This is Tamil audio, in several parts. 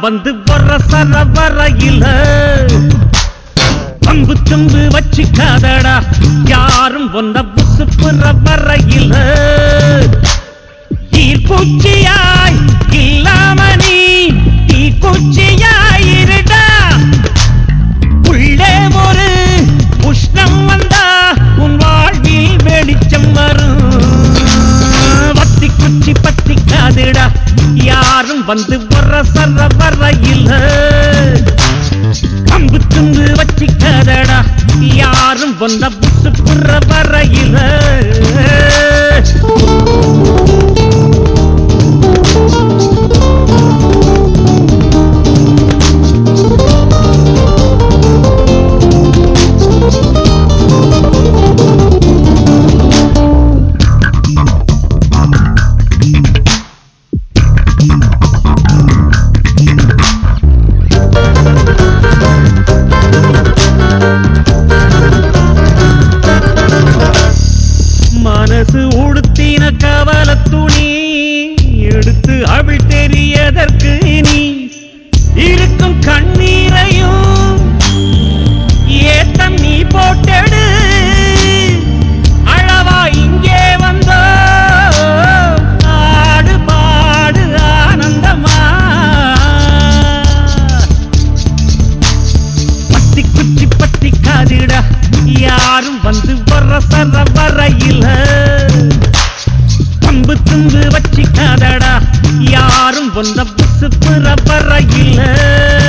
வந்து வர சர வரையில. பம்பு தும்பு வச்சுக்காதடா. யாரும் ஒன்ன புசு புற வரையில. ஈர்ப்பூச்சியாய் இல்லாம நீ யாரும் வந்து வர சர இல்ல கம்பு தும்பு வச்சிக்காதடா யாரும் வந்த புசு புற வர இல்லை எதற்கு நீ இருக்கும் கண்ணீரையும் ஏத்தம் நீ போட்டெடு. அழவா இங்கே வந்தோ ஆடு பாடு ஆனந்தமா. பத்தி குச்சி பத்தி காதிட யாரும் வந்து வர சர வரையில யாரும் வந்த புசு புற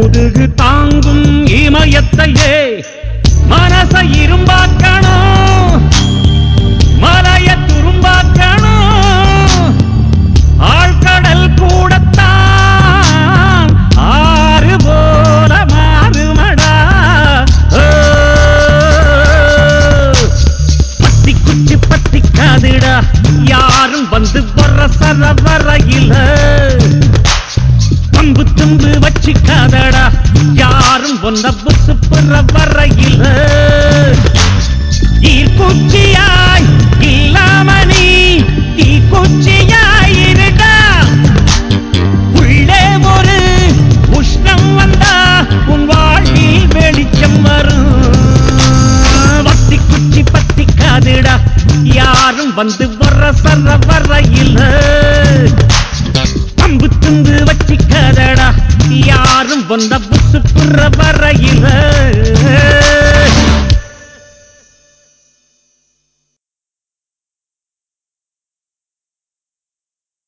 முதுகு தாங்கும் இமயத்தையே மனச இரும்பாக்கணும். மலைய துரும்பாக்கணும். ஆழ்கடல் கூடத்தான் ஆறு போல மாறுமடா. ஓ. பத்தி குச்சி பத்தி காதுடா யாரும் வந்து வர சர வரையில யாரும் ஒன்ன புசு புற வரையில ஈர்ப்பூச்சியாய் இல்லாம நீ தீக்குச்சியாய் இருடா. உள்ளே ஒரு உஷ்ணம் வந்தா உன் வாழ்வில் வெளிச்சம் வரும். வத்தி குச்சி பத்திக்காதுடா யாரும் வந்து வர சர வரையில். பம்பு தும்பு வச்சிக்காதடா யாரும் வந்த புசு வரையில